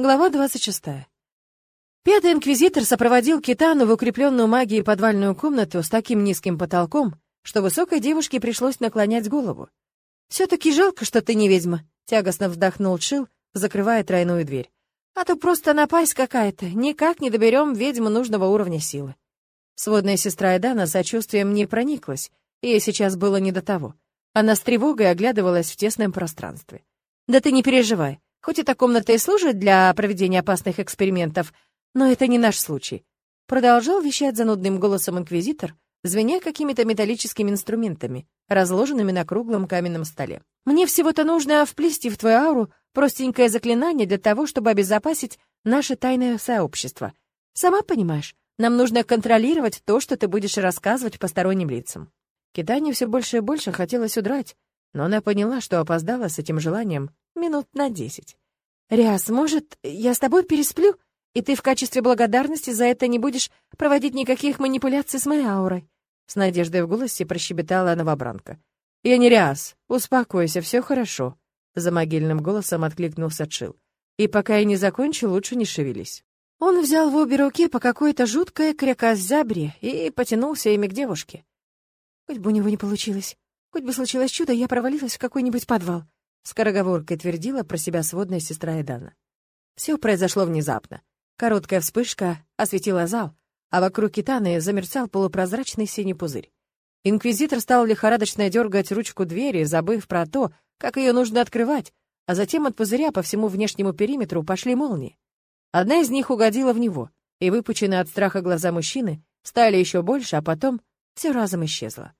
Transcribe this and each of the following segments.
Глава 26. Пятый инквизитор сопроводил Китану в укрепленную магией подвальную комнату с таким низким потолком, что высокой девушке пришлось наклонять голову. «Все-таки жалко, что ты не ведьма», — тягостно вздохнул Чил, закрывая тройную дверь. «А то просто напасть какая-то, никак не доберем ведьму нужного уровня силы». Сводная сестра Эдана сочувствием не прониклась, ей сейчас было не до того. Она с тревогой оглядывалась в тесном пространстве. «Да ты не переживай, Хоть эта комната и служит для проведения опасных экспериментов, но это не наш случай. Продолжал вещать занудным голосом инквизитор, звеня какими-то металлическими инструментами, разложенными на круглом каменном столе. «Мне всего-то нужно вплести в твою ауру простенькое заклинание для того, чтобы обезопасить наше тайное сообщество. Сама понимаешь, нам нужно контролировать то, что ты будешь рассказывать посторонним лицам». Китане все больше и больше хотелось удрать, но она поняла, что опоздала с этим желанием минут на десять. «Риас, может, я с тобой пересплю, и ты в качестве благодарности за это не будешь проводить никаких манипуляций с моей аурой?» С надеждой в голосе прощебетала новобранка. «Я не Риас, успокойся, все хорошо», — за могильным голосом откликнулся Чил. «И пока я не закончу, лучше не шевелись». Он взял в обе руки по какой-то жуткой крякозябре и потянулся ими к девушке. «Хоть бы у него не получилось. Хоть бы случилось чудо, я провалилась в какой-нибудь подвал. Скороговоркой твердила про себя сводная сестра Эдана. Все произошло внезапно. Короткая вспышка осветила зал, а вокруг Китаны замерцал полупрозрачный синий пузырь. Инквизитор стал лихорадочно дергать ручку двери, забыв про то, как ее нужно открывать, а затем от пузыря по всему внешнему периметру пошли молнии. Одна из них угодила в него, и выпученные от страха глаза мужчины стали еще больше, а потом все разом исчезло.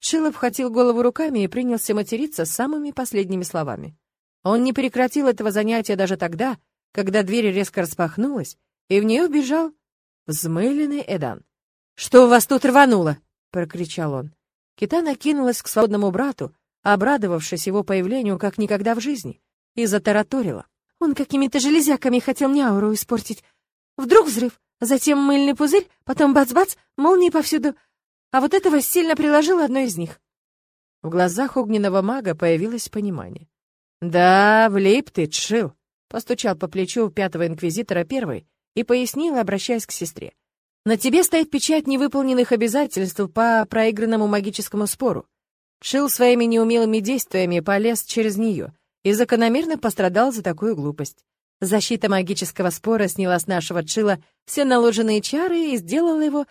Шилов хотел голову руками и принялся материться самыми последними словами. Он не прекратил этого занятия даже тогда, когда дверь резко распахнулась, и в нее убежал взмыленный Эдан. «Что у вас тут рвануло?» — прокричал он. Китана кинулась к свободному брату, обрадовавшись его появлению как никогда в жизни, и затараторила. «Он какими-то железяками хотел мне ауру испортить. Вдруг взрыв, затем мыльный пузырь, потом бац-бац, молнии повсюду а вот этого сильно приложило одно из них. В глазах огненного мага появилось понимание. «Да, влип ты, Чил!» — постучал по плечу пятого инквизитора первый и пояснил, обращаясь к сестре. «На тебе стоит печать невыполненных обязательств по проигранному магическому спору. Чил своими неумелыми действиями полез через нее и закономерно пострадал за такую глупость. Защита магического спора сняла с нашего Чила все наложенные чары и сделала его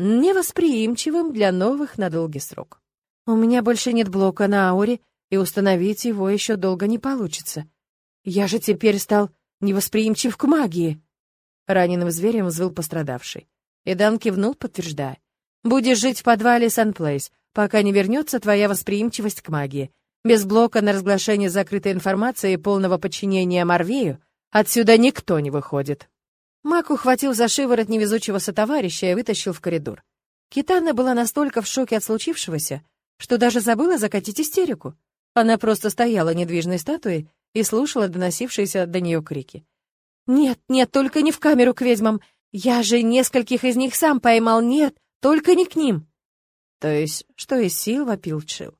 невосприимчивым для новых на долгий срок. У меня больше нет блока на ауре, и установить его еще долго не получится. Я же теперь стал невосприимчив к магии. Раненым зверем взвыл пострадавший. Идан кивнул, подтверждая. Будешь жить в подвале Санплейс, пока не вернется твоя восприимчивость к магии. Без блока на разглашение закрытой информации и полного подчинения Марвею отсюда никто не выходит. Мак ухватил за шиворот невезучего сотоварища и вытащил в коридор. Китана была настолько в шоке от случившегося, что даже забыла закатить истерику. Она просто стояла недвижной статуей и слушала доносившиеся до нее крики. «Нет, нет, только не в камеру к ведьмам! Я же нескольких из них сам поймал, нет, только не к ним!» То есть, что из сил вопил Чил.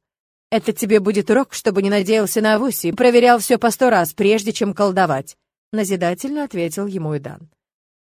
«Это тебе будет урок, чтобы не надеялся на авось и проверял все по сто раз, прежде чем колдовать», — назидательно ответил ему Идан.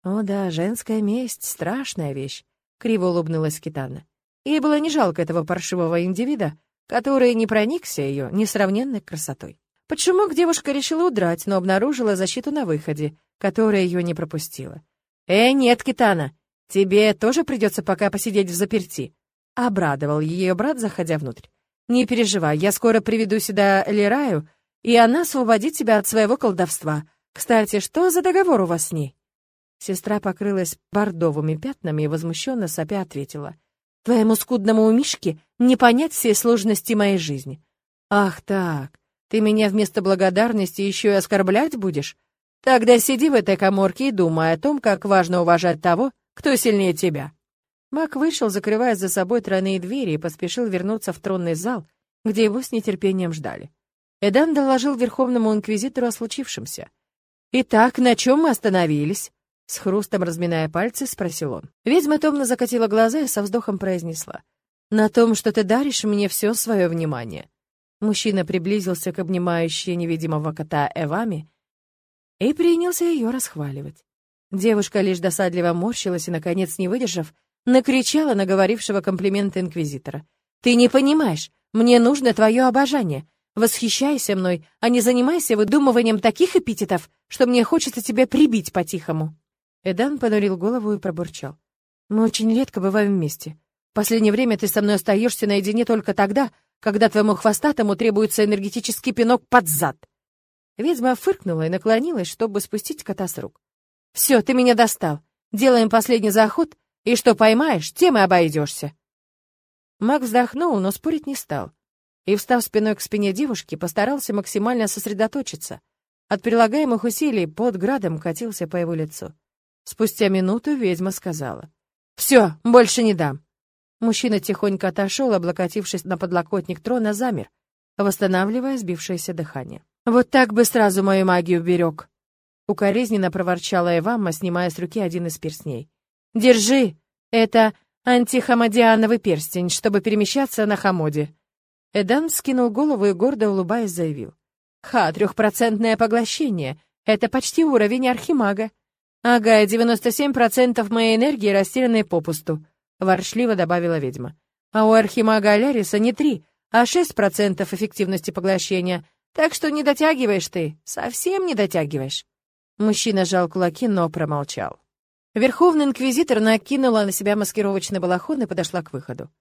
«О да, женская месть — страшная вещь», — криво улыбнулась Китана. Ей было не жалко этого паршивого индивида, который не проникся ее несравненной красотой. Почему девушка решила удрать, но обнаружила защиту на выходе, которая ее не пропустила. «Э, нет, Китана, тебе тоже придется пока посидеть в заперти», — обрадовал ее брат, заходя внутрь. «Не переживай, я скоро приведу сюда Лераю, и она освободит тебя от своего колдовства. Кстати, что за договор у вас с ней?» Сестра покрылась бордовыми пятнами и возмущенно сопя ответила. «Твоему скудному умишке не понять всей сложности моей жизни». «Ах так, ты меня вместо благодарности еще и оскорблять будешь? Тогда сиди в этой коморке и думай о том, как важно уважать того, кто сильнее тебя». Мак вышел, закрывая за собой тройные двери, и поспешил вернуться в тронный зал, где его с нетерпением ждали. Эдан доложил Верховному Инквизитору о случившемся. «Итак, на чем мы остановились?» С хрустом разминая пальцы, спросил он. Ведьма томно закатила глаза и со вздохом произнесла. «На том, что ты даришь мне все свое внимание». Мужчина приблизился к обнимающей невидимого кота Эвами и принялся ее расхваливать. Девушка лишь досадливо морщилась и, наконец, не выдержав, накричала на говорившего комплименты инквизитора. «Ты не понимаешь, мне нужно твое обожание. Восхищайся мной, а не занимайся выдумыванием таких эпитетов, что мне хочется тебя прибить по-тихому». Эдан понурил голову и пробурчал. «Мы очень редко бываем вместе. В последнее время ты со мной остаешься наедине только тогда, когда твоему хвостатому требуется энергетический пинок под зад». Ведьма фыркнула и наклонилась, чтобы спустить кота с рук. «Все, ты меня достал. Делаем последний заход, и что поймаешь, тем и обойдешься». Маг вздохнул, но спорить не стал и, встав спиной к спине девушки, постарался максимально сосредоточиться. От прилагаемых усилий под градом катился по его лицу. Спустя минуту ведьма сказала. «Все, больше не дам». Мужчина тихонько отошел, облокотившись на подлокотник трона, замер, восстанавливая сбившееся дыхание. «Вот так бы сразу мою магию берег!» Укоризненно проворчала Эвамма, снимая с руки один из перстней. «Держи! Это антихамодиановый перстень, чтобы перемещаться на хамоде. Эдан скинул голову и гордо улыбаясь заявил. «Ха, трехпроцентное поглощение. Это почти уровень архимага. Ага, 97% моей энергии растерянной попусту», — воршливо добавила ведьма. «А у архимага Аляриса не три, а 6% эффективности поглощения, так что не дотягиваешь ты, совсем не дотягиваешь». Мужчина жал кулаки, но промолчал. Верховный инквизитор накинула на себя маскировочный балахон и подошла к выходу.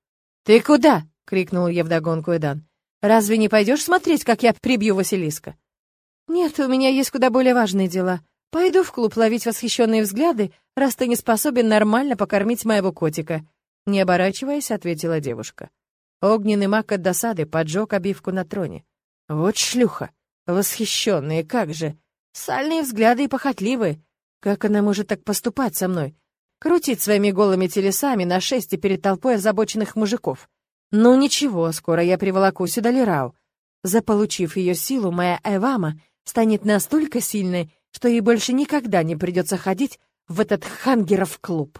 «Ты куда?» — крикнул я вдогонку Эдан. «Разве не пойдешь смотреть, как я прибью Василиска?» «Нет, у меня есть куда более важные дела. Пойду в клуб ловить восхищенные взгляды, раз ты не способен нормально покормить моего котика», — не оборачиваясь, ответила девушка. Огненный маг от досады поджег обивку на троне. «Вот шлюха! Восхищенные, как же! Сальные взгляды и похотливые! Как она может так поступать со мной? Крутить своими голыми телесами на шесте перед толпой озабоченных мужиков!» Ну ничего, скоро я приволоку сюда Лирау. Заполучив ее силу, моя Эвама станет настолько сильной, что ей больше никогда не придется ходить в этот хангеров клуб.